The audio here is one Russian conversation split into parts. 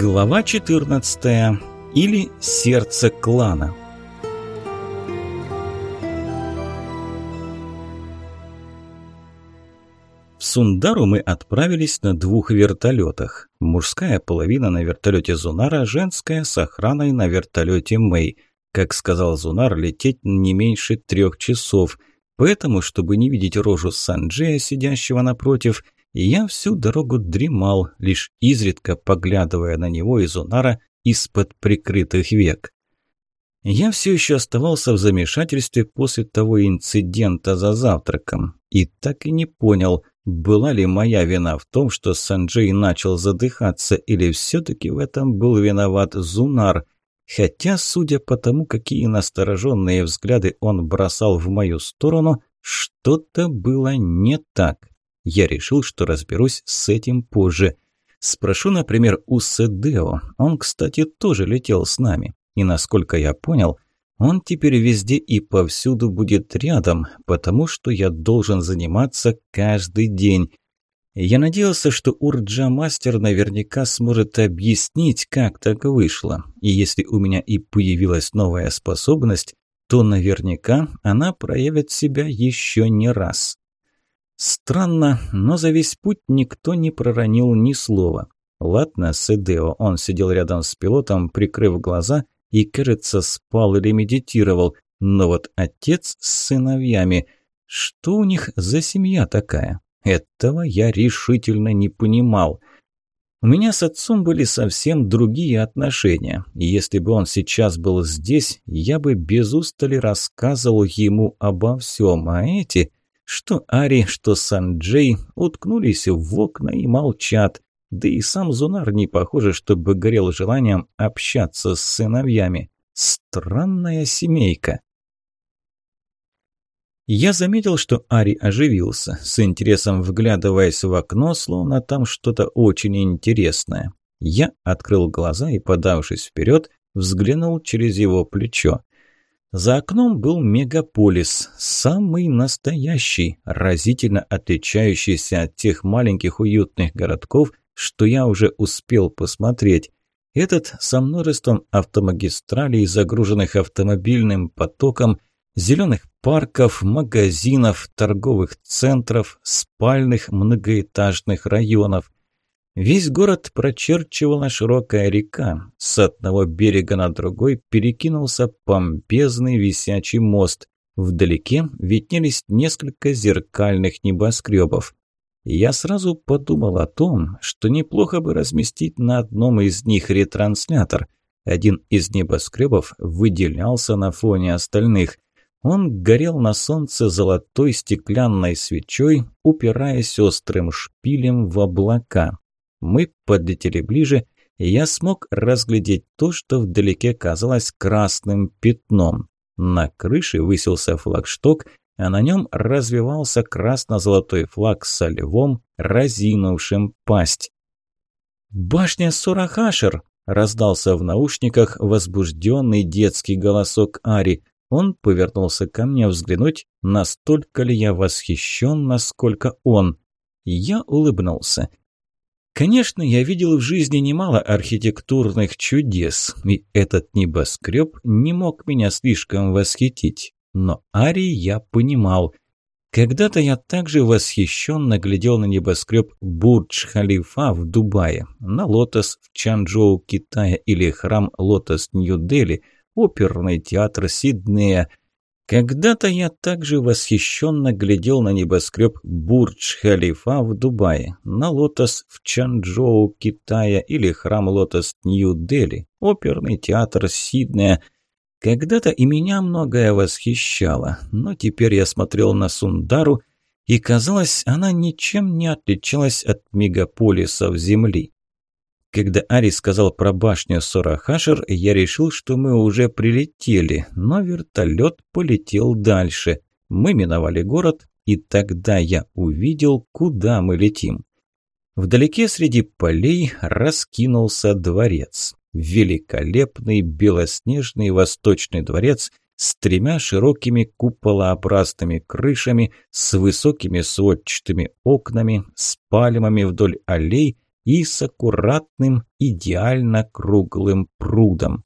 Глава 14. Или сердце клана. В Сундару мы отправились на двух вертолетах. Мужская половина на вертолете Зунара, женская с охраной на вертолете Мэй. Как сказал Зунар, лететь не меньше трех часов. Поэтому, чтобы не видеть рожу Санджея, сидящего напротив, я всю дорогу дремал, лишь изредка поглядывая на него и Зунара из-под прикрытых век. Я все еще оставался в замешательстве после того инцидента за завтраком и так и не понял, была ли моя вина в том, что Санджей начал задыхаться, или все-таки в этом был виноват Зунар, хотя, судя по тому, какие настороженные взгляды он бросал в мою сторону, что-то было не так. Я решил, что разберусь с этим позже. Спрошу, например, у Седео. Он, кстати, тоже летел с нами. И насколько я понял, он теперь везде и повсюду будет рядом, потому что я должен заниматься каждый день. Я надеялся, что Урджа-мастер наверняка сможет объяснить, как так вышло. И если у меня и появилась новая способность, то наверняка она проявит себя еще не раз. Странно, но за весь путь никто не проронил ни слова. Ладно, Седео, он сидел рядом с пилотом, прикрыв глаза и, кажется, спал или медитировал. Но вот отец с сыновьями, что у них за семья такая? Этого я решительно не понимал. У меня с отцом были совсем другие отношения, и если бы он сейчас был здесь, я бы без устали рассказывал ему обо всем, а эти... Что Ари, что Санджей уткнулись в окна и молчат. Да и сам Зунар не похоже, чтобы горел желанием общаться с сыновьями. Странная семейка. Я заметил, что Ари оживился, с интересом вглядываясь в окно, словно там что-то очень интересное. Я открыл глаза и, подавшись вперед, взглянул через его плечо. За окном был мегаполис, самый настоящий, разительно отличающийся от тех маленьких уютных городков, что я уже успел посмотреть. Этот со множеством автомагистралей, загруженных автомобильным потоком, зеленых парков, магазинов, торговых центров, спальных многоэтажных районов. Весь город прочерчивала широкая река. С одного берега на другой перекинулся помпезный висячий мост. Вдалеке виднелись несколько зеркальных небоскребов. Я сразу подумал о том, что неплохо бы разместить на одном из них ретранслятор. Один из небоскребов выделялся на фоне остальных. Он горел на солнце золотой стеклянной свечой, упираясь острым шпилем в облака. Мы подлетели ближе, и я смог разглядеть то, что вдалеке казалось красным пятном. На крыше высился флагшток, а на нем развивался красно-золотой флаг со львом, разинувшим пасть. «Башня Сурахашер!» – раздался в наушниках возбужденный детский голосок Ари. Он повернулся ко мне взглянуть, настолько ли я восхищен, насколько он. Я улыбнулся. Конечно, я видел в жизни немало архитектурных чудес, и этот небоскреб не мог меня слишком восхитить. Но Ари я понимал. Когда-то я также восхищенно глядел на небоскреб Бурдж-Халифа в Дубае, на Лотос в Чанчжоу, Китая или храм Лотос Нью-Дели, оперный театр Сиднея – когда-то я также восхищенно глядел на небоскреб Бурдж-Халифа в Дубае, на Лотос в Чанчжоу, Китая или храм Лотос Нью-Дели, оперный театр Сиднея. Когда-то и меня многое восхищало, но теперь я смотрел на Сундару, и казалось, она ничем не отличалась от мегаполисов Земли. Когда Ари сказал про башню Сорахашер, я решил, что мы уже прилетели, но вертолет полетел дальше. Мы миновали город, и тогда я увидел, куда мы летим. Вдалеке среди полей раскинулся дворец. Великолепный белоснежный восточный дворец с тремя широкими куполообразными крышами, с высокими сводчатыми окнами, с пальмами вдоль аллей – и с аккуратным, идеально круглым прудом.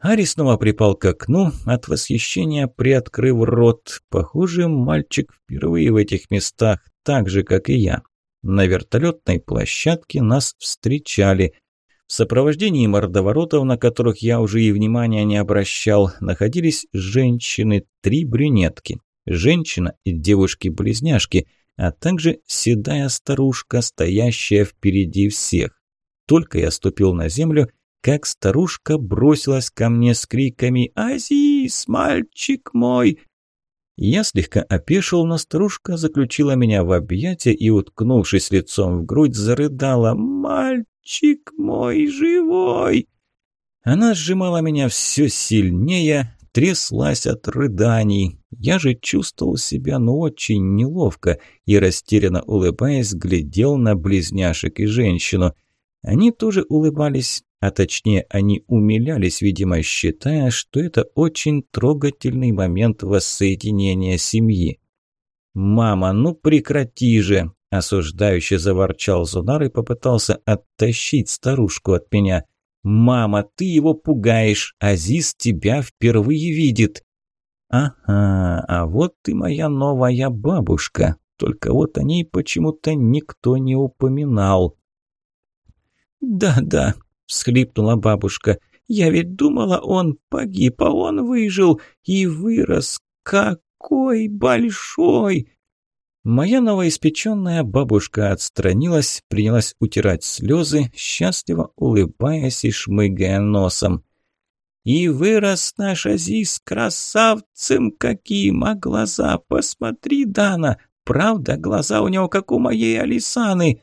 Ари снова припал к окну, от восхищения приоткрыв рот. Похоже, мальчик впервые в этих местах, так же, как и я. На вертолетной площадке нас встречали. В сопровождении мордоворотов, на которых я уже и внимания не обращал, находились женщины, три брюнетки. Женщина и девушки-близняшки, а также седая старушка, стоящая впереди всех. Только я ступил на землю, как старушка бросилась ко мне с криками «Азис, мальчик мой!». Я слегка опешил, но старушка заключила меня в объятия и, уткнувшись лицом в грудь, зарыдала «Мальчик мой живой!». Она сжимала меня все сильнее, тряслась от рыданий. Я же чувствовал себя ну очень неловко и, растерянно улыбаясь, глядел на близняшек и женщину. Они тоже улыбались, а точнее они умилялись, видимо, считая, что это очень трогательный момент воссоединения семьи. «Мама, ну прекрати же!» – осуждающе заворчал Зунар и попытался оттащить старушку от меня. «Мама, ты его пугаешь, Азиз тебя впервые видит!» «Ага, а вот ты моя новая бабушка, только вот о ней почему-то никто не упоминал». «Да-да», – всхлипнула бабушка. «Я ведь думала, он погиб, а он выжил и вырос. Какой большой!» Моя новоиспеченная бабушка отстранилась, принялась утирать слезы, счастливо улыбаясь и шмыгая носом. «И вырос наш Азиз красавцем каким, а глаза, посмотри, Дана, правда, глаза у него как у моей Алисаны!»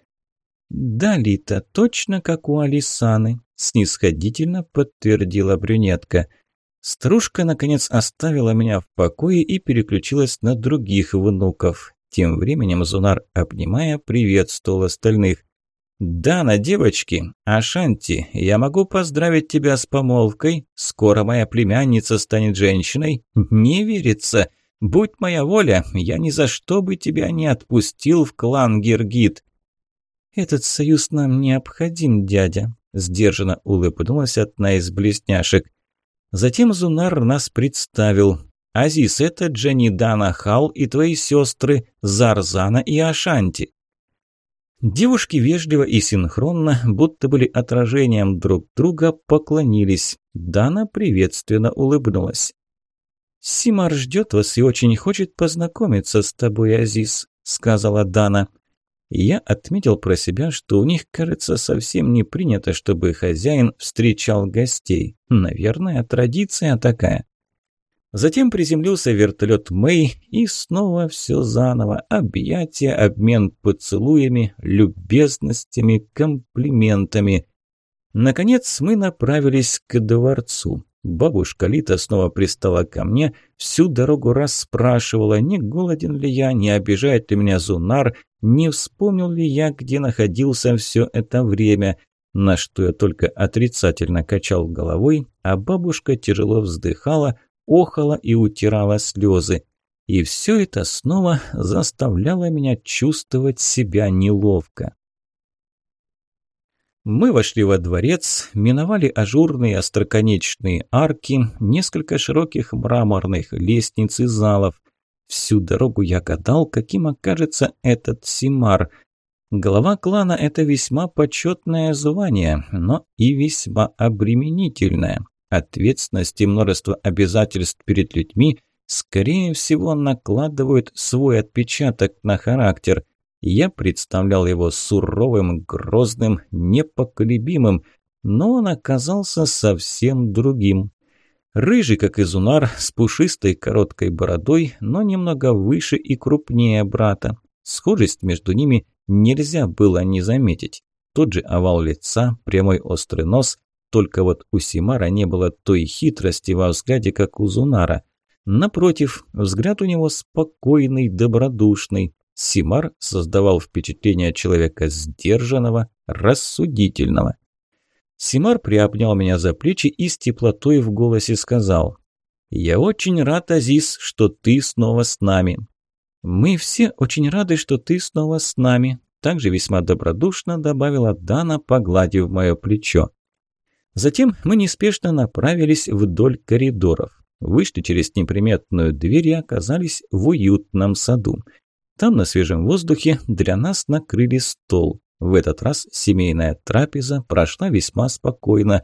«Да, Лита, точно как у Алисаны», – снисходительно подтвердила брюнетка. Старушка, наконец, оставила меня в покое и переключилась на других внуков. Тем временем Зунар, обнимая, приветствовал остальных. «Дана, девочки, Ашанти, я могу поздравить тебя с помолвкой? Скоро моя племянница станет женщиной? Не верится. Будь моя воля, я ни за что бы тебя не отпустил в клан Гиргит». «Этот союз нам необходим, дядя», – сдержанно улыбнулась одна из блестняшек. Затем Зунар нас представил. «Азиз, это Дженни Дана Хал и твои сестры Зарзана и Ашанти». Девушки вежливо и синхронно, будто были отражением друг друга, поклонились. Дана приветственно улыбнулась. «Симар ждет вас и очень хочет познакомиться с тобой, Азиз», – сказала Дана я отметил про себя, что у них, кажется, совсем не принято, чтобы хозяин встречал гостей. Наверное, традиция такая. Затем приземлился вертолет Мэй, и снова все заново. Объятия, обмен поцелуями, любезностями, комплиментами. Наконец мы направились к дворцу. Бабушка Лита снова пристала ко мне, всю дорогу расспрашивала, не голоден ли я, не обижает ли меня Зунар, не вспомнил ли я, где находился все это время, на что я только отрицательно качал головой, а бабушка тяжело вздыхала, охала и утирала слезы. И все это снова заставляло меня чувствовать себя неловко. Мы вошли во дворец, миновали ажурные остроконечные арки, несколько широких мраморных лестниц и залов. Всю дорогу я гадал, каким окажется этот Симар. Глава клана – это весьма почетное звание, но и весьма обременительное. Ответственность и множество обязательств перед людьми, скорее всего, накладывают свой отпечаток на характер – я представлял его суровым, грозным, непоколебимым, но он оказался совсем другим. Рыжий, как изунар, с пушистой короткой бородой, но немного выше и крупнее брата. Схожесть между ними нельзя было не заметить. Тот же овал лица, прямой острый нос, только вот у Симара не было той хитрости во взгляде, как у Зунара. Напротив, взгляд у него спокойный, добродушный, Симар создавал впечатление человека сдержанного, рассудительного. Симар приобнял меня за плечи и с теплотой в голосе сказал «Я очень рад, Азиз, что ты снова с нами». «Мы все очень рады, что ты снова с нами», также весьма добродушно добавила Дана, погладив мое плечо. Затем мы неспешно направились вдоль коридоров. Вышли через неприметную дверь и оказались в уютном саду. Там на свежем воздухе для нас накрыли стол. В этот раз семейная трапеза прошла весьма спокойно.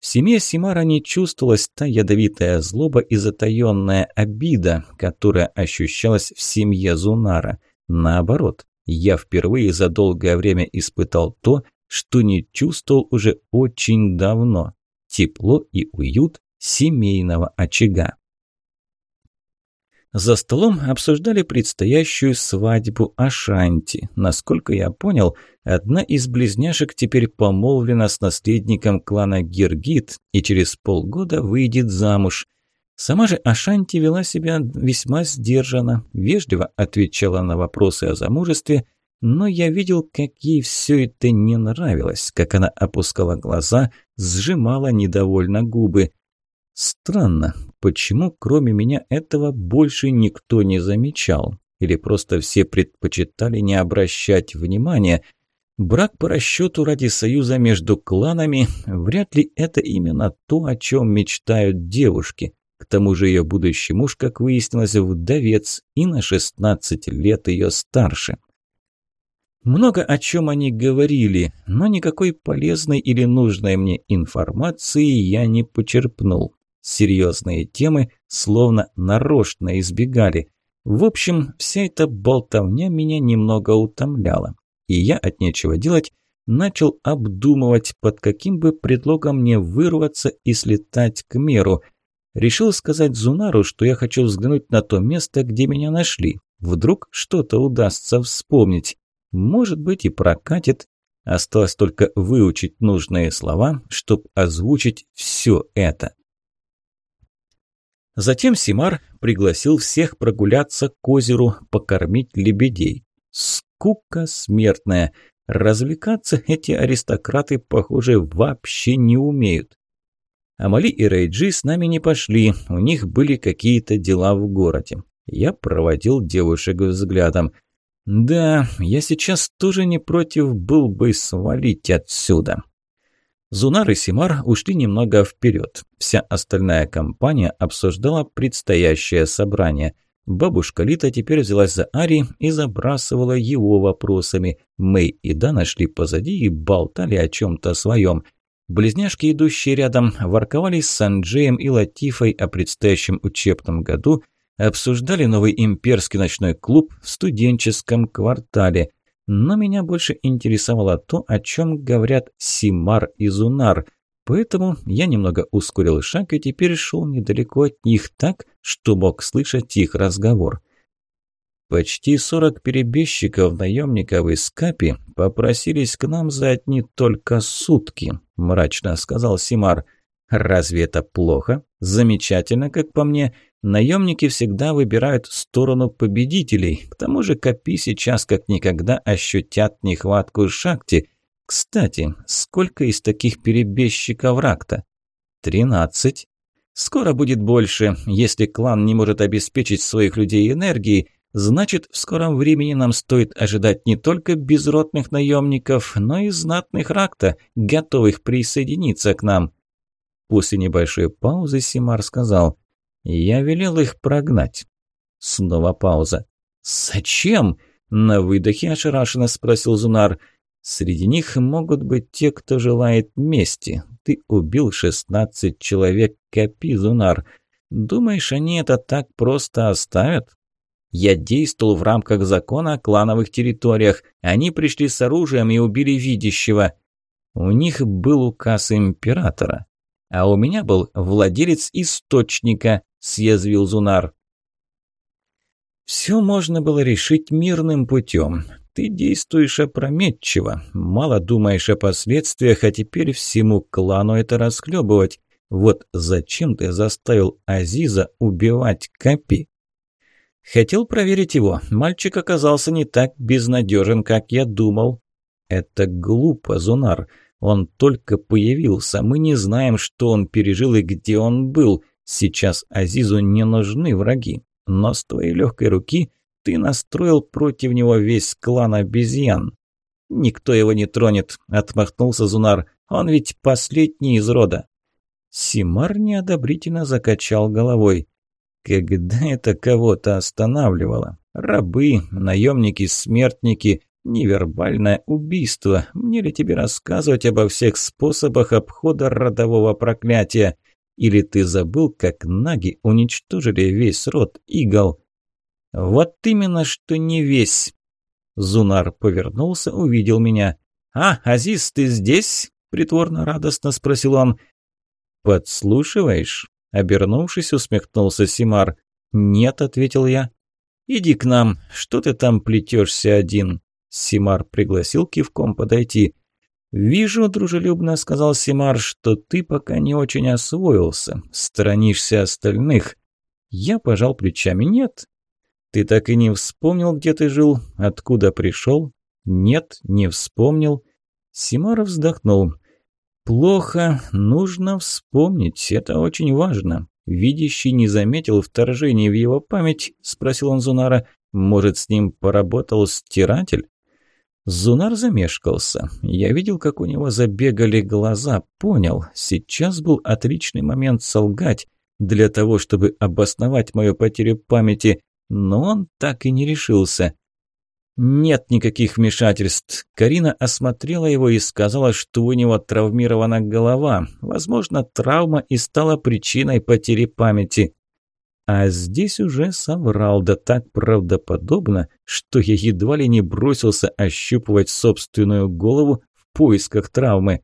В семье Симара не чувствовалась та ядовитая злоба и затаённая обида, которая ощущалась в семье Зунара. Наоборот, я впервые за долгое время испытал то, что не чувствовал уже очень давно. Тепло и уют семейного очага. За столом обсуждали предстоящую свадьбу Ашанти. Насколько я понял, одна из близняшек теперь помолвлена с наследником клана Гиргит и через полгода выйдет замуж. Сама же Ашанти вела себя весьма сдержанно, вежливо отвечала на вопросы о замужестве, но я видел, как ей все это не нравилось, как она опускала глаза, сжимала недовольно губы. Странно, почему кроме меня этого больше никто не замечал? Или просто все предпочитали не обращать внимания? Брак по расчету ради союза между кланами вряд ли это именно то, о чем мечтают девушки. К тому же ее будущий муж, как выяснилось, вдовец и на 16 лет ее старше. Много о чем они говорили, но никакой полезной или нужной мне информации я не почерпнул. Серьезные темы словно нарочно избегали. В общем, вся эта болтовня меня немного утомляла. И я от нечего делать начал обдумывать, под каким бы предлогом мне вырваться и слетать к меру. Решил сказать Зунару, что я хочу взглянуть на то место, где меня нашли. Вдруг что-то удастся вспомнить. Может быть и прокатит. Осталось только выучить нужные слова, чтобы озвучить все это. Затем Симар пригласил всех прогуляться к озеру, покормить лебедей. Скука смертная. Развлекаться эти аристократы, похоже, вообще не умеют. Амали и Рейджи с нами не пошли, у них были какие-то дела в городе. Я проводил девушек взглядом. Да, я сейчас тоже не против был бы свалить отсюда. Зунар и Симар ушли немного вперед. Вся остальная компания обсуждала предстоящее собрание. Бабушка Лита теперь взялась за Ари и забрасывала его вопросами. Мэй и Дана шли позади и болтали о чем-то своем. Близняшки, идущие рядом, ворковали с Санджеем и Латифой о предстоящем учебном году, обсуждали новый имперский ночной клуб в студенческом квартале. Но меня больше интересовало то, о чем говорят Симар и Зунар. Поэтому я немного ускорил шаг и теперь шел недалеко от них так, что мог слышать их разговор. Почти сорок перебежчиков наемников из Капи попросились к нам за одни только сутки, мрачно сказал Симар. Разве это плохо? Замечательно, как по мне. Наемники всегда выбирают сторону победителей. К тому же Капи сейчас как никогда ощутят нехватку Шакти. Кстати, сколько из таких перебежчиков Ракта? Тринадцать. Скоро будет больше. Если клан не может обеспечить своих людей энергией, значит, в скором времени нам стоит ожидать не только безродных наемников, но и знатных Ракта, готовых присоединиться к нам. После небольшой паузы Симар сказал – я велел их прогнать. Снова пауза. «Зачем?» – на выдохе ошарашенно спросил Зунар. «Среди них могут быть те, кто желает мести. Ты убил шестнадцать человек, копи, Зунар. Думаешь, они это так просто оставят?» Я действовал в рамках закона о клановых территориях. Они пришли с оружием и убили видящего. У них был указ императора. А у меня был владелец источника съязвил Зунар. «Все можно было решить мирным путем. Ты действуешь опрометчиво, мало думаешь о последствиях, а теперь всему клану это расхлебывать. Вот зачем ты заставил Азиза убивать Капи?» «Хотел проверить его. Мальчик оказался не так безнадежен, как я думал». «Это глупо, Зунар. Он только появился. Мы не знаем, что он пережил и где он был. Сейчас Азизу не нужны враги, но с твоей легкой руки ты настроил против него весь клан обезьян. «Никто его не тронет», – отмахнулся Зунар. «Он ведь последний из рода». Симар неодобрительно закачал головой. Когда это кого-то останавливало? Рабы, наемники, смертники, невербальное убийство. Мне ли тебе рассказывать обо всех способах обхода родового проклятия? Или ты забыл, как наги уничтожили весь род игл? Вот именно, что не весь. Зунар повернулся, увидел меня. «А, Азиз, ты здесь?» – притворно радостно спросил он. «Подслушиваешь?» – обернувшись, усмехнулся Симар. «Нет», – ответил я. «Иди к нам, что ты там плетешься один?» Симар пригласил кивком подойти. «Вижу, дружелюбно сказал Симар, что ты пока не очень освоился, сторонишься остальных». Я пожал плечами. «Нет». «Ты так и не вспомнил, где ты жил? Откуда пришел?» «Нет, не вспомнил». Симар вздохнул. «Плохо. Нужно вспомнить. Это очень важно. Видящий не заметил вторжения в его память?» – спросил он Зунара. «Может, с ним поработал стиратель?» Зунар замешкался. Я видел, как у него забегали глаза. Понял, сейчас был отличный момент солгать для того, чтобы обосновать мою потерю памяти, но он так и не решился. «Нет никаких вмешательств. Карина осмотрела его и сказала, что у него травмирована голова. Возможно, травма и стала причиной потери памяти. А здесь уже соврал, да так правдоподобно, что я едва ли не бросился ощупывать собственную голову в поисках травмы.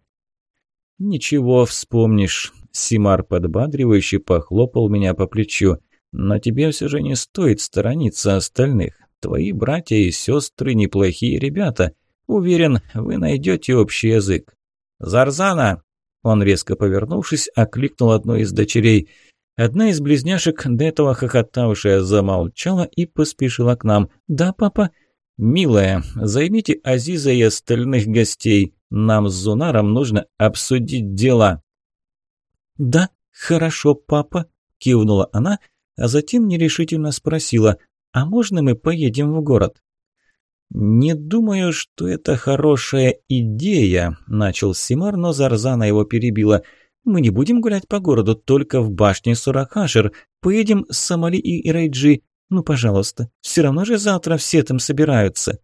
«Ничего, вспомнишь», – Симар подбадривающе похлопал меня по плечу. «Но тебе все же не стоит сторониться остальных. Твои братья и сестры неплохие ребята. Уверен, вы найдете общий язык». «Зарзана!» Он, резко повернувшись, окликнул одну из дочерей – Одна из близняшек, до этого хохотавшая, замолчала и поспешила к нам. «Да, папа?» «Милая, займите Азиза и остальных гостей. Нам с Зунаром нужно обсудить дела». «Да, хорошо, папа», – кивнула она, а затем нерешительно спросила, «А можно мы поедем в город?» «Не думаю, что это хорошая идея», – начал Симар, но Зарзана его перебила – мы не будем гулять по городу, только в башне Сурахашер. Поедем с Самали и Ирайджи. Ну, пожалуйста, все равно же завтра все там собираются».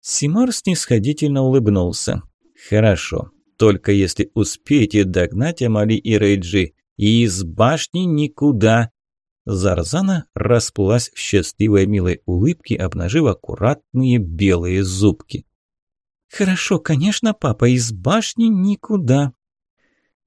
Симар снисходительно улыбнулся. «Хорошо, только если успеете догнать Амали и Рейджи. И из башни никуда!» Зарзана расплылась в счастливой милой улыбке, обнажив аккуратные белые зубки. «Хорошо, конечно, папа, из башни никуда»,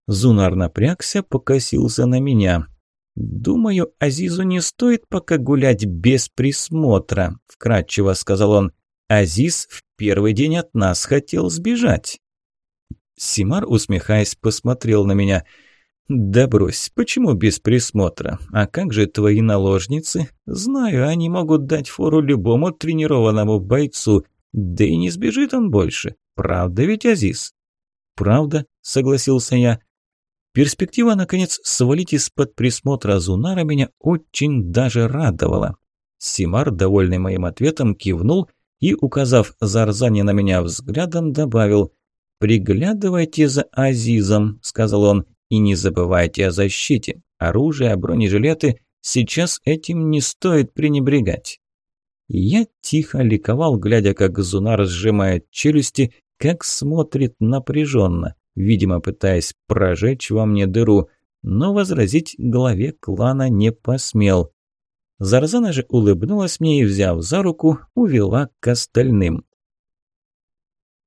Зунар напрягся, покосился на меня. «Думаю, Азизу не стоит пока гулять без присмотра», – вкратчиво сказал он. «Азиз в первый день от нас хотел сбежать». Симар, усмехаясь, посмотрел на меня. «Да брось, почему без присмотра? А как же твои наложницы? Знаю, они могут дать фору любому тренированному бойцу, да и не сбежит он больше. Правда ведь, Азиз?» «Правда», – согласился я. Перспектива, наконец, свалить из-под присмотра Зунара меня очень даже радовала. Симар, довольный моим ответом, кивнул и, указав Зарзане на меня взглядом, добавил «Приглядывайте за Азизом», – сказал он, – «и не забывайте о защите. Оружие, бронежилеты – сейчас этим не стоит пренебрегать». Я тихо ликовал, глядя, как Зунар сжимает челюсти, как смотрит напряженно видимо, пытаясь прожечь во мне дыру, но возразить главе клана не посмел. Зарзана же улыбнулась мне и, взяв за руку, увела к остальным.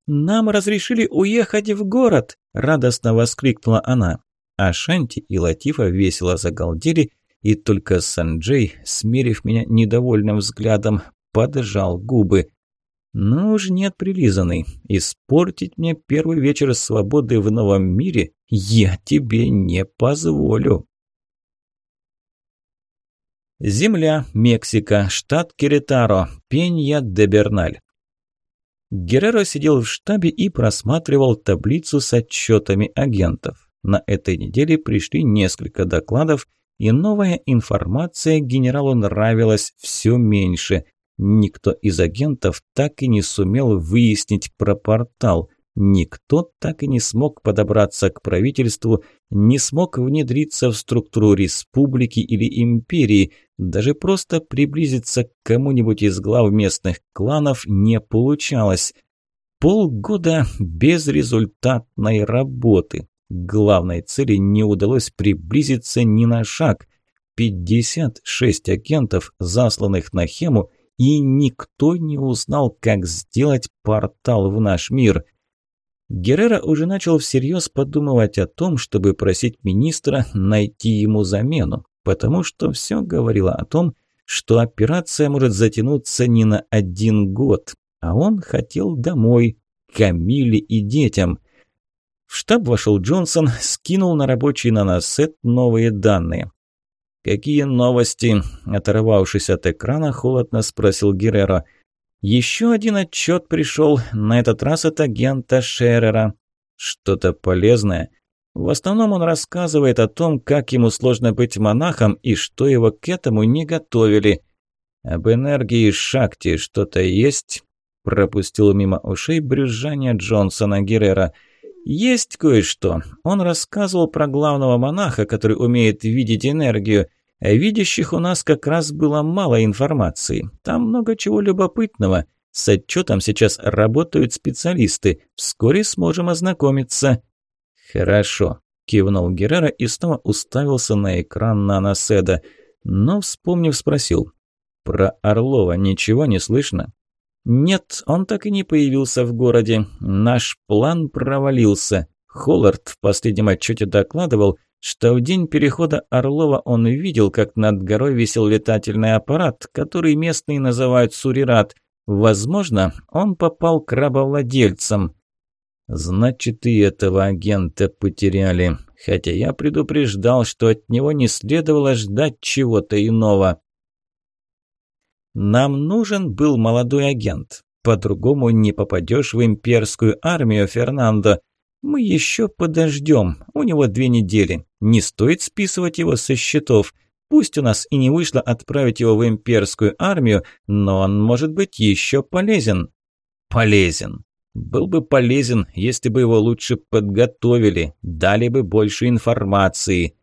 «Нам разрешили уехать в город!» – радостно воскликнула она. А Шанти и Латифа весело загалдели, и только Санджей, смерив меня недовольным взглядом, поджал губы. Ну уж нет, прилизанный, испортить мне первый вечер свободы в новом мире я тебе не позволю. Земля, Мексика, штат Керетаро, Пенья де Берналь. Герреро сидел в штабе и просматривал таблицу с отчетами агентов. На этой неделе пришли несколько докладов, и новая информация генералу нравилась все меньше – Никто из агентов так и не сумел выяснить про портал. Никто так и не смог подобраться к правительству, не смог внедриться в структуру республики или империи, даже просто приблизиться к кому-нибудь из глав местных кланов не получалось. Полгода безрезультатной работы. Главной цели не удалось приблизиться ни на шаг. 56 агентов, засланных на Хему, и никто не узнал, как сделать портал в наш мир. Геррера уже начал всерьез подумывать о том, чтобы просить министра найти ему замену, потому что все говорило о том, что операция может затянуться не на один год, а он хотел домой, Камиле и детям. В штаб вошел Джонсон, скинул на рабочий наносет новые данные. «Какие новости?» – оторвавшись от экрана, холодно спросил Геррера. «Еще один отчет пришел, на этот раз от агента Шеррера. Что-то полезное?» В основном он рассказывает о том, как ему сложно быть монахом и что его к этому не готовили. «Об энергии Шакти что-то есть?» – пропустил мимо ушей брюзжание Джонсона Геррера – «Есть кое-что. Он рассказывал про главного монаха, который умеет видеть энергию. Видящих у нас как раз было мало информации. Там много чего любопытного. С отчетом сейчас работают специалисты. Вскоре сможем ознакомиться». «Хорошо», – кивнул Геррера и снова уставился на экран наноседа. Но, вспомнив, спросил. «Про Орлова ничего не слышно?» «Нет, он так и не появился в городе. Наш план провалился. Холлард в последнем отчете докладывал, что в день перехода Орлова он видел, как над горой висел летательный аппарат, который местные называют Сурират. Возможно, он попал к рабовладельцам». «Значит, и этого агента потеряли. Хотя я предупреждал, что от него не следовало ждать чего-то иного». Нам нужен был молодой агент. По-другому не попадешь в имперскую армию, Фернандо. Мы еще подождем. У него две недели. Не стоит списывать его со счетов. Пусть у нас и не вышло отправить его в имперскую армию, но он может быть еще полезен. Полезен. Был бы полезен, если бы его лучше подготовили, дали бы больше информации.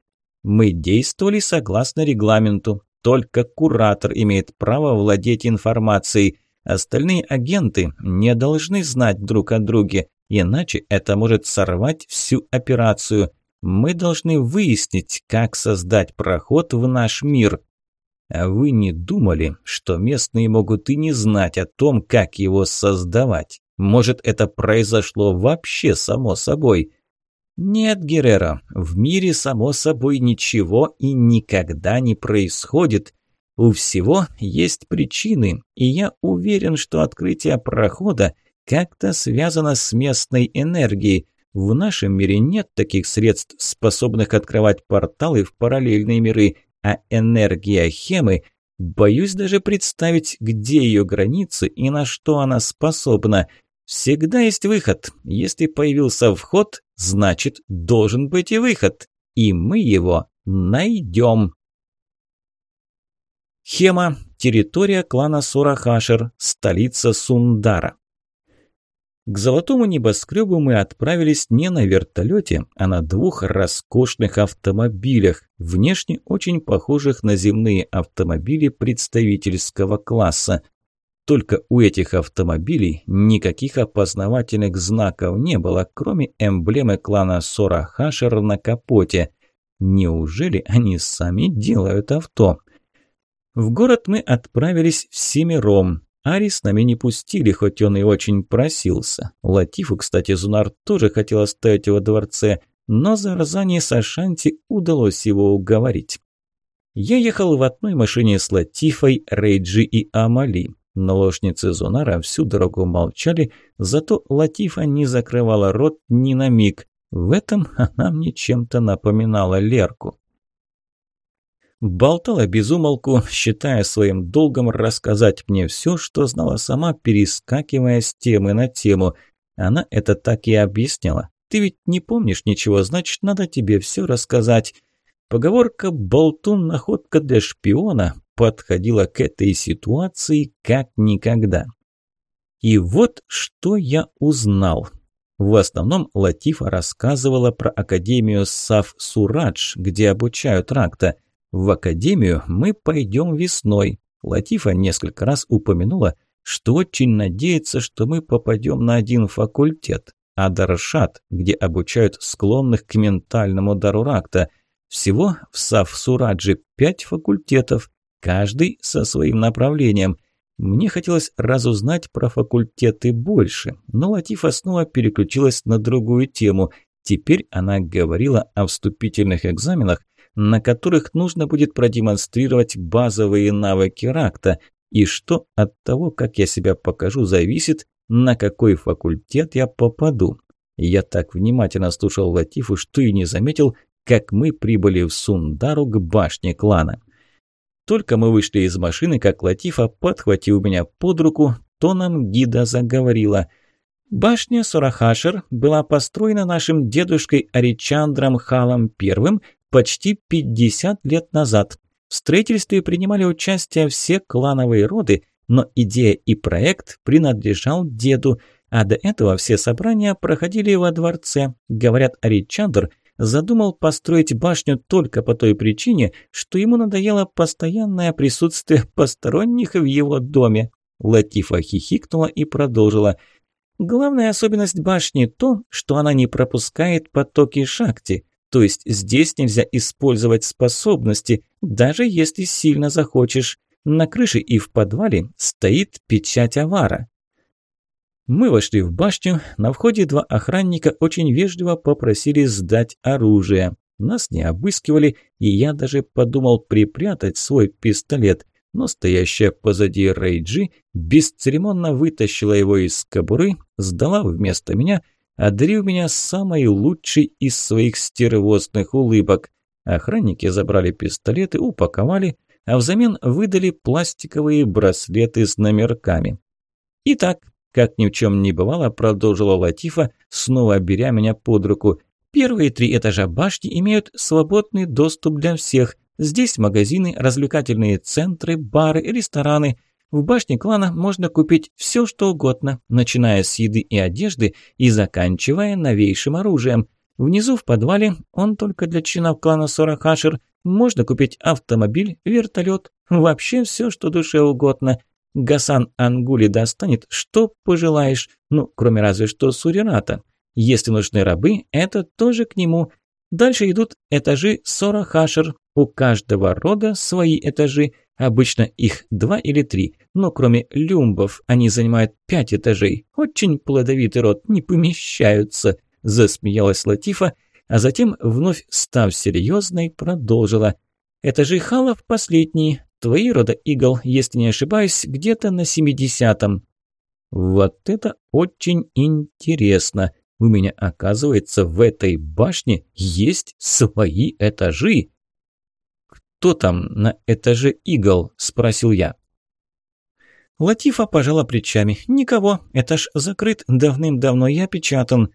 Мы действовали согласно регламенту. Только куратор имеет право владеть информацией. Остальные агенты не должны знать друг о друге, иначе это может сорвать всю операцию. Мы должны выяснить, как создать проход в наш мир. А вы не думали, что местные могут и не знать о том, как его создавать? Может, это произошло вообще само собой? Нет, Геррера, в мире само собой ничего и никогда не происходит. У всего есть причины, и я уверен, что открытие прохода как-то связано с местной энергией. В нашем мире нет таких средств, способных открывать порталы в параллельные миры, а энергия Хемы, боюсь даже представить, где ее границы и на что она способна – Всегда есть выход. Если появился вход, значит, должен быть и выход. И мы его найдем. Хема. Территория клана Сурахашер. Столица Сундара. К золотому небоскребу мы отправились не на вертолете, а на двух роскошных автомобилях, внешне очень похожих на земные автомобили представительского класса. Только у этих автомобилей никаких опознавательных знаков не было, кроме эмблемы клана Сора Хашер на капоте. Неужели они сами делают авто? В город мы отправились всемиром. Ари с нами не пустили, хоть он и очень просился. Латифу, кстати, Зунар тоже хотел оставить его во дворце, но за Арзани Сашанти удалось его уговорить. Я ехал в одной машине с Латифой, Рейджи и Амали. Наложницы Зунара всю дорогу молчали, зато Латифа не закрывала рот ни на миг. В этом она мне чем-то напоминала Лерку. Болтала безумолку, считая своим долгом рассказать мне все, что знала сама, перескакивая с темы на тему. Она это так и объясняла. «Ты ведь не помнишь ничего, значит, надо тебе все рассказать». Поговорка «болтун – находка для шпиона» подходила к этой ситуации как никогда. И вот что я узнал. В основном Латифа рассказывала про Академию Сав Сурадж, где обучают ракта. В Академию мы пойдем весной. Латифа несколько раз упомянула, что очень надеется, что мы попадем на один факультет. Адаршат, где обучают склонных к ментальному дару ракта. Всего в Сав Сураджи пять факультетов, каждый со своим направлением – мне хотелось разузнать про факультеты больше, но Латифа снова переключилась на другую тему. Теперь она говорила о вступительных экзаменах, на которых нужно будет продемонстрировать базовые навыки ракта, и что от того, как я себя покажу, зависит, на какой факультет я попаду. Я так внимательно слушал Латифу, что и не заметил, как мы прибыли в Сундару к башне клана. Только мы вышли из машины, как Латифа, подхватив меня под руку, тоном гида заговорила. Башня Сурахашер была построена нашим дедушкой Аричандром Халом I почти 50 лет назад. В строительстве принимали участие все клановые роды, но идея и проект принадлежал деду, а до этого все собрания проходили во дворце. Говорят, Аричандр – задумал построить башню только по той причине, что ему надоело постоянное присутствие посторонних в его доме. Латифа хихикнула и продолжила. Главная особенность башни то, что она не пропускает потоки шакти, то есть здесь нельзя использовать способности, даже если сильно захочешь. На крыше и в подвале стоит печать авара. Мы вошли в башню, на входе два охранника очень вежливо попросили сдать оружие. Нас не обыскивали, и я даже подумал припрятать свой пистолет, но стоящая позади Рейджи бесцеремонно вытащила его из кобуры, сдала вместо меня, одарив меня самой лучшей из своих стервозных улыбок. Охранники забрали пистолеты, упаковали, а взамен выдали пластиковые браслеты с номерками. Итак, как ни в чем не бывало, продолжила Латифа, снова беря меня под руку. Первые три этажа башни имеют свободный доступ для всех. Здесь магазины, развлекательные центры, бары, рестораны. В башне клана можно купить все, что угодно, начиная с еды и одежды и заканчивая новейшим оружием. Внизу в подвале, он только для членов клана Сорахашер, можно купить автомобиль, вертолет, вообще все, что душе угодно. Гасан Ангули достанет, что пожелаешь, ну, кроме разве что Сурината. Если нужны рабы, это тоже к нему. Дальше идут этажи Сорахашер. У каждого рода свои этажи. Обычно их два или три, но кроме люмбов они занимают пять этажей. Очень плодовитый род, не помещаются, засмеялась Латифа, а затем, вновь став серьезной, продолжила. Этажи халов последние, Твои рода игл, если не ошибаюсь, где-то на семидесятом. Вот это очень интересно. У меня, оказывается, в этой башне есть свои этажи. «Кто там на этаже игл?» – спросил я. Латифа пожала плечами. «Никого. Этаж закрыт. Давным-давно я печатан».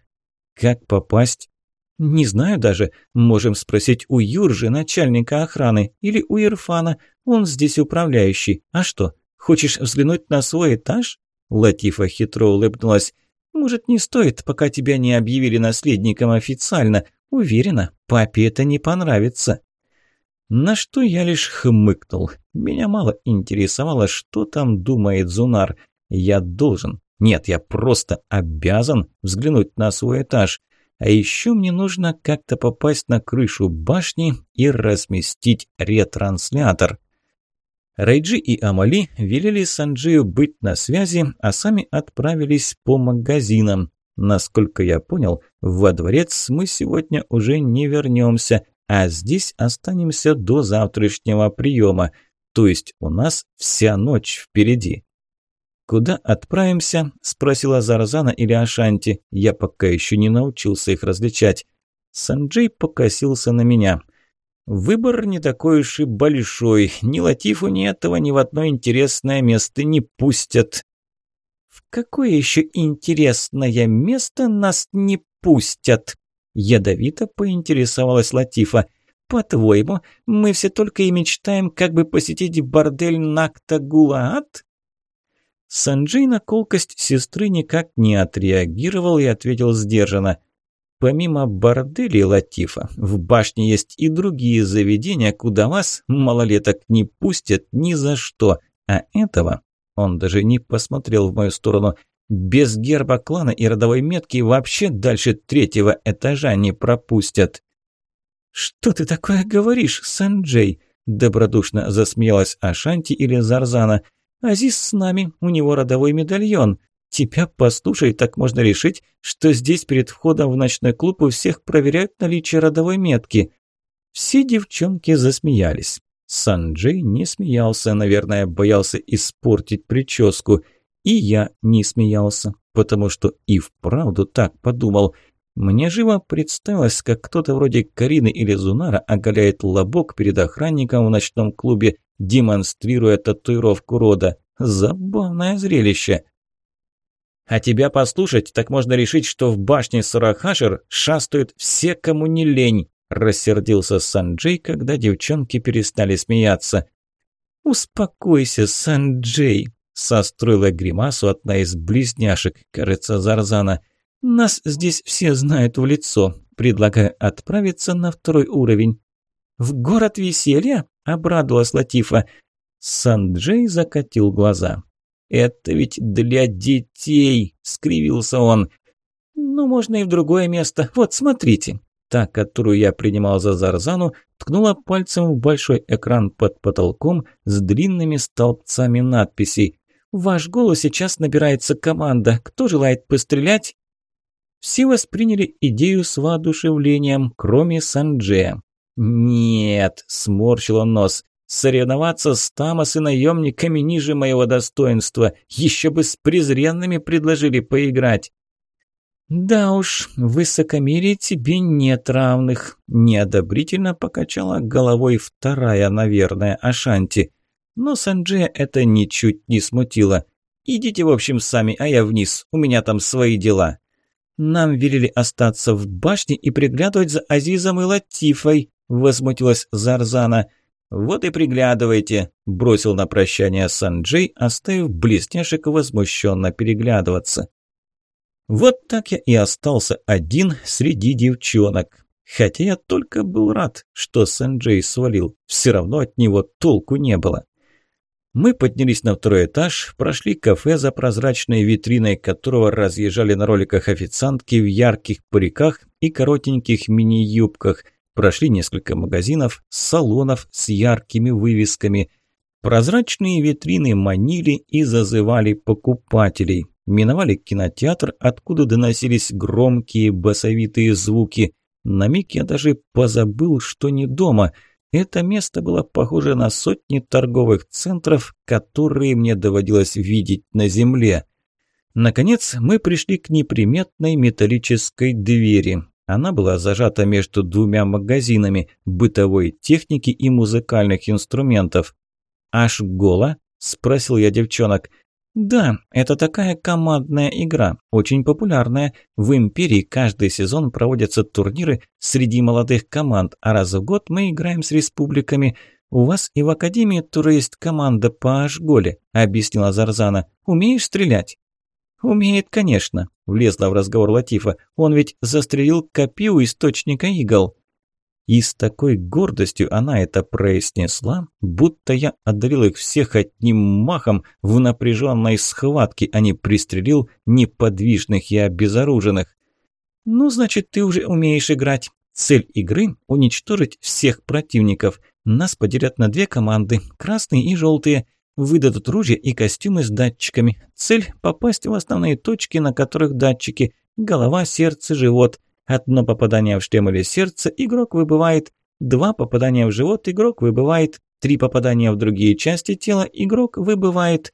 «Как попасть?» «Не знаю даже. Можем спросить у Юржи, начальника охраны, или у Ирфана. Он здесь управляющий. А что, хочешь взглянуть на свой этаж?» Латифа хитро улыбнулась. «Может, не стоит, пока тебя не объявили наследником официально. Уверена, папе это не понравится». На что я лишь хмыкнул. Меня мало интересовало, что там думает Зунар. Я должен, нет, я просто обязан взглянуть на свой этаж. А еще мне нужно как-то попасть на крышу башни и разместить ретранслятор. Райджи и Амали велели Санджию быть на связи, а сами отправились по магазинам. Насколько я понял, во дворец мы сегодня уже не вернемся, а здесь останемся до завтрашнего приема. То есть у нас вся ночь впереди. «Куда отправимся?» – спросила Зарзана или Ашанти. Я пока еще не научился их различать. Санджей покосился на меня – Выбор не такой уж и большой. Ни Латифу, ни этого ни в одно интересное место не пустят. В какое еще интересное место нас не пустят? Ядовито поинтересовалась Латифа. По-твоему, мы все только и мечтаем, как бы посетить бордель Нактагулаат?» Санджей на колкость сестры никак не отреагировал и ответил сдержанно. «Помимо борделей, Латифа, в башне есть и другие заведения, куда вас, малолеток, не пустят ни за что. А этого...» Он даже не посмотрел в мою сторону. «Без герба клана и родовой метки вообще дальше третьего этажа не пропустят». «Что ты такое говоришь, Санджей?» Добродушно засмеялась Ашанти или Зарзана. «Азиз с нами, у него родовой медальон. Тебя послушай, так можно решить, что здесь перед входом в ночной клуб у всех проверяют наличие родовой метки». Все девчонки засмеялись. Санджей не смеялся, наверное, боялся испортить прическу. И я не смеялся, потому что и вправду так подумал – мне живо представилось, как кто-то вроде Карины или Зунара оголяет лобок перед охранником в ночном клубе, демонстрируя татуировку рода. Забавное зрелище. А тебя послушать, так можно решить, что в башне Сарахашер шастают все, кому не лень, рассердился Санджей, когда девчонки перестали смеяться. «Успокойся, Санджей», – состроила гримасу одна из близняшек, кажется, Зарзана – нас здесь все знают в лицо. Предлагаю отправиться на второй уровень. В город веселья? Обрадовалась Латифа. Санджей закатил глаза. «Это ведь для детей!» – скривился он. «Ну, можно и в другое место. Вот, смотрите!» Та, которую я принимал за Зарзану, ткнула пальцем в большой экран под потолком с длинными столбцами надписей. «Ваш голос сейчас набирается команда. Кто желает пострелять?» Все восприняли идею с воодушевлением, кроме Санджея. «Нет», – сморщил он нос, – «соревноваться с Тамос и наемниками ниже моего достоинства. Еще бы с презренными предложили поиграть». «Да уж, в высокомерии тебе нет равных», – неодобрительно покачала головой вторая, наверное, Ашанти. Но Санджея это ничуть не смутило. «Идите, в общем, сами, а я вниз, у меня там свои дела». Нам велели остаться в башне и приглядывать за Азизом и Латифой», – возмутилась Зарзана. «Вот и приглядывайте», – бросил на прощание Санджей, оставив блестяшек возмущенно переглядываться. Вот так я и остался один среди девчонок. Хотя я только был рад, что Санджей свалил, все равно от него толку не было. Мы поднялись на второй этаж, прошли кафе за прозрачной витриной, которого разъезжали на роликах официантки в ярких париках и коротеньких мини-юбках, прошли несколько магазинов, салонов с яркими вывесками. Прозрачные витрины манили и зазывали покупателей. Миновали кинотеатр, откуда доносились громкие басовитые звуки. На миг я даже позабыл, что не дома – это место было похоже на сотни торговых центров, которые мне доводилось видеть на земле. Наконец мы пришли к неприметной металлической двери. Она была зажата между двумя магазинами бытовой техники и музыкальных инструментов. «Аж гола?» – спросил я девчонок – да, это такая командная игра, очень популярная. В Империи каждый сезон проводятся турниры среди молодых команд, а раз в год мы играем с республиками. У вас и в Академии тоже есть команда по Ашголе, объяснила Зарзана. Умеешь стрелять? Умеет, конечно, влезла в разговор Латифа. Он ведь застрелил копию источника игл. И с такой гордостью она это произнесла, будто я одарил их всех одним махом в напряженной схватке, а не пристрелил неподвижных и обезоруженных. «Ну, значит, ты уже умеешь играть. Цель игры – уничтожить всех противников. Нас поделят на две команды – красные и желтые. Выдадут ружья и костюмы с датчиками. Цель – попасть в основные точки, на которых датчики – голова, сердце, живот – Одно попадание в шлем или сердце игрок выбывает, два попадания в живот игрок выбывает, три попадания в другие части тела игрок выбывает.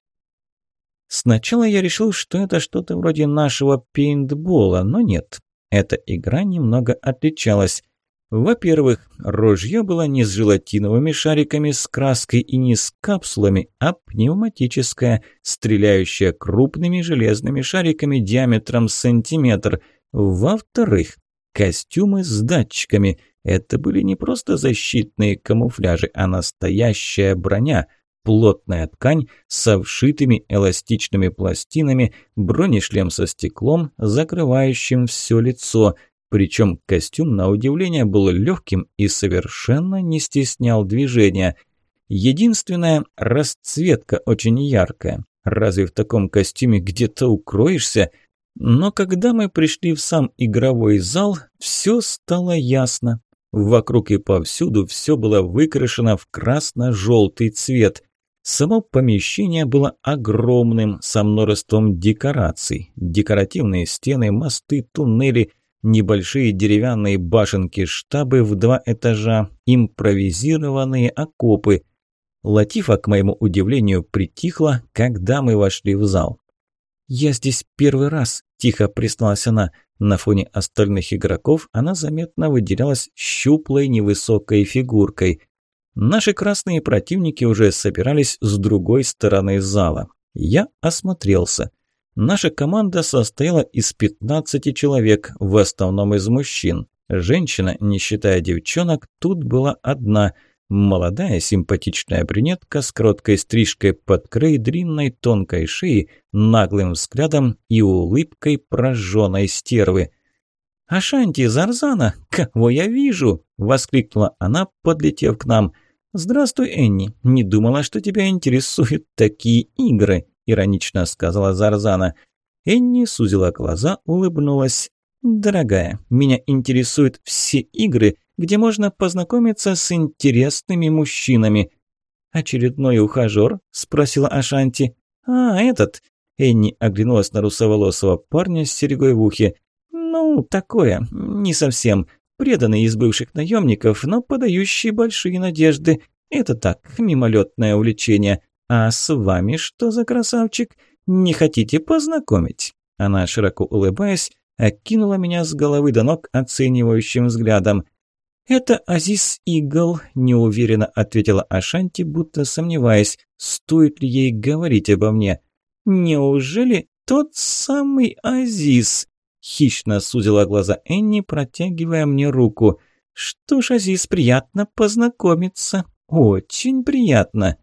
Сначала я решил, что это что-то вроде нашего пейнтбола, но нет. Эта игра немного отличалась. Во-первых, ружье было не с желатиновыми шариками с краской и не с капсулами, а пневматическое, стреляющее крупными железными шариками диаметром сантиметр – во-вторых, костюмы с датчиками. Это были не просто защитные камуфляжи, а настоящая броня – плотная ткань со вшитыми эластичными пластинами, бронешлем со стеклом, закрывающим все лицо. Причем костюм, на удивление, был легким и совершенно не стеснял движения. Единственная расцветка очень яркая. Разве в таком костюме где-то укроешься? Но когда мы пришли в сам игровой зал, все стало ясно. Вокруг и повсюду все было выкрашено в красно-желтый цвет. Само помещение было огромным, со множеством декораций. Декоративные стены, мосты, туннели, небольшие деревянные башенки-штабы в два этажа, импровизированные окопы. Латифа, к моему удивлению, притихла, когда мы вошли в зал. «Я здесь первый раз», – тихо призналась она. На фоне остальных игроков она заметно выделялась щуплой невысокой фигуркой. Наши красные противники уже собирались с другой стороны зала. Я осмотрелся. Наша команда состояла из 15 человек, в основном из мужчин. Женщина, не считая девчонок, тут была одна. Молодая симпатичная брюнетка с короткой стрижкой под край длинной тонкой шеи, наглым взглядом и улыбкой прожженной стервы. «Ашанти, Зарзана, кого я вижу?» – воскликнула она, подлетев к нам – «Здравствуй, Энни. Не думала, что тебя интересуют такие игры», – иронично сказала Зарзана. Энни сузила глаза, улыбнулась. «Дорогая, меня интересуют все игры, где можно познакомиться с интересными мужчинами». «Очередной ухажер?» – спросила Ашанти. «А, этот». Энни оглянулась на русоволосого парня с серьгой в ухе. «Ну, такое, не совсем преданный из бывших наемников, но подающий большие надежды. Это так, мимолетное увлечение. А с вами что за красавчик? Не хотите познакомить?» Она, широко улыбаясь, окинула меня с головы до ног оценивающим взглядом. «Это Азиз Игл», – неуверенно ответила Ашанти, будто сомневаясь, стоит ли ей говорить обо мне. «Неужели тот самый Азиз?» Хищно сузила глаза Энни, протягивая мне руку. «Что ж, Азиз, приятно познакомиться. Очень приятно».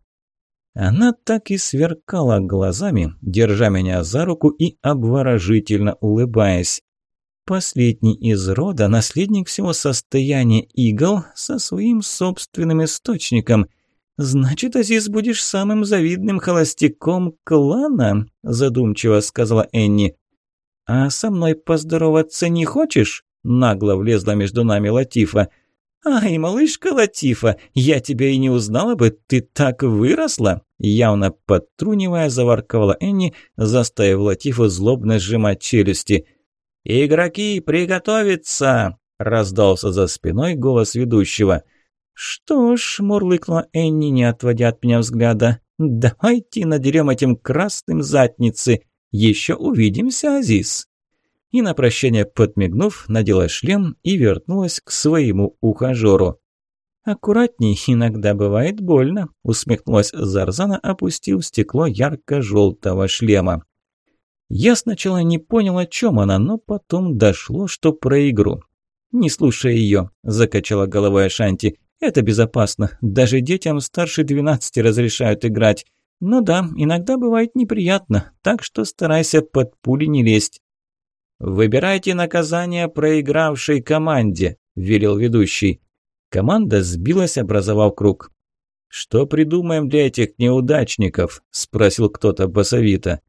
Она так и сверкала глазами, держа меня за руку и обворожительно улыбаясь. Последний из рода, наследник всего состояния игл со своим собственным источником. «Значит, Азиз, будешь самым завидным холостяком клана?» – задумчиво сказала Энни. «А со мной поздороваться не хочешь?» Нагло влезла между нами Латифа. «Ай, малышка Латифа, я тебя и не узнала бы, ты так выросла!» Явно подтрунивая, заворковала Энни, заставив Латифу злобно сжимать челюсти. «Игроки, приготовиться!» – раздался за спиной голос ведущего. «Что ж», – мурлыкнула Энни, не отводя от меня взгляда, – «давайте надерем этим красным задницы. Еще увидимся, Азиз!» И на прощание подмигнув, надела шлем и вернулась к своему ухажеру. «Аккуратней, иногда бывает больно», – усмехнулась Зарзана, опустив стекло ярко-желтого шлема. Я сначала не понял, о чем она, но потом дошло, что про игру. «Не слушай ее», – закачала головой Ашанти. «Это безопасно. Даже детям старше двенадцати разрешают играть. Ну да, иногда бывает неприятно, так что старайся под пули не лезть. «Выбирайте наказание проигравшей команде», – велел ведущий. Команда сбилась, образовав круг. «Что придумаем для этих неудачников?» – спросил кто-то басовито.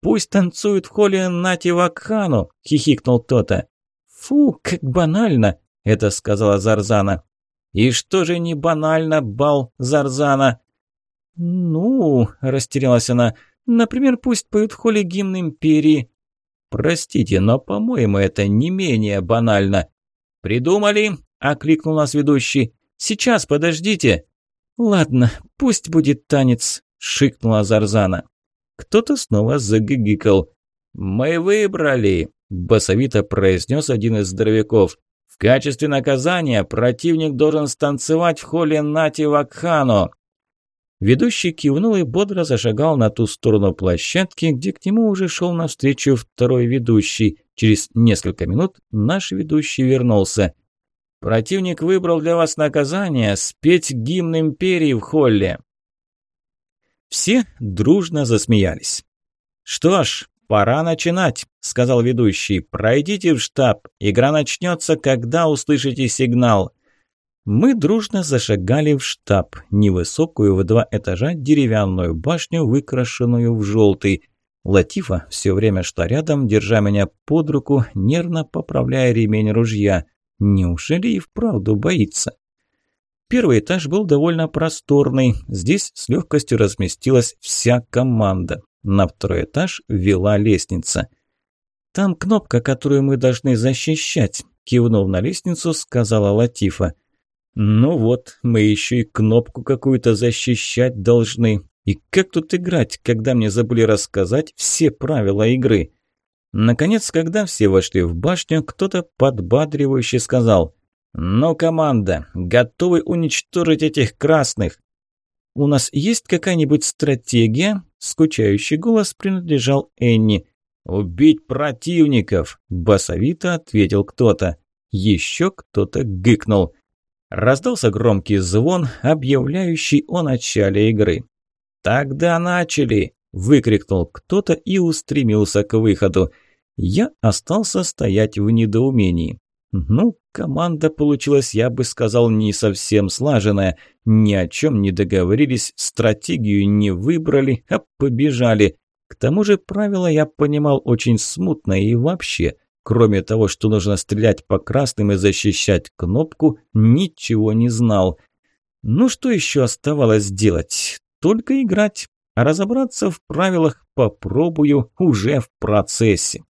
«Пусть танцуют в холле Нати Вакхану», – хихикнул кто-то. «Фу, как банально!» – это сказала Зарзана. «И что же не банально, бал Зарзана?» «Ну...» – растерялась она. «Например, пусть поют в холле гимн Империи». «Простите, но, по-моему, это не менее банально». «Придумали?» – окликнул нас ведущий. «Сейчас, подождите». «Ладно, пусть будет танец», – шикнула Зарзана. Кто-то снова загигикал. «Мы выбрали», – басовито произнес один из здоровяков. «В качестве наказания противник должен станцевать в холле Нати Вакхано. Ведущий кивнул и бодро зашагал на ту сторону площадки, где к нему уже шел навстречу второй ведущий. Через несколько минут наш ведущий вернулся. Противник выбрал для вас наказание спеть гимн империи в холле». Все дружно засмеялись. «Что ж, пора начинать», – сказал ведущий. «Пройдите в штаб. Игра начнется, когда услышите сигнал». Мы дружно зашагали в штаб, невысокую в два этажа деревянную башню, выкрашенную в желтый. Латифа все время шла рядом, держа меня под руку, нервно поправляя ремень ружья. Неужели и вправду боится? Первый этаж был довольно просторный. Здесь с легкостью разместилась вся команда. На второй этаж вела лестница. «Там кнопка, которую мы должны защищать», – кивнув на лестницу, сказала Латифа. «Ну вот, мы еще и кнопку какую-то защищать должны. И как тут играть, когда мне забыли рассказать все правила игры?» Наконец, когда все вошли в башню, кто-то подбадривающе сказал «Ну, команда, готовы уничтожить этих красных?» «У нас есть какая-нибудь стратегия?» Скучающий голос принадлежал Энни. «Убить противников!» – басовито ответил кто-то. Еще кто-то гыкнул. Раздался громкий звон, объявляющий о начале игры. «Тогда начали!» – выкрикнул кто-то и устремился к выходу. Я остался стоять в недоумении. Ну, команда получилась, я бы сказал, не совсем слаженная. Ни о чем не договорились, стратегию не выбрали, а побежали. К тому же правила я понимал очень смутно и вообще, кроме того, что нужно стрелять по красным и защищать кнопку, ничего не знал. Ну что еще оставалось делать? Только играть. А разобраться в правилах попробую уже в процессе.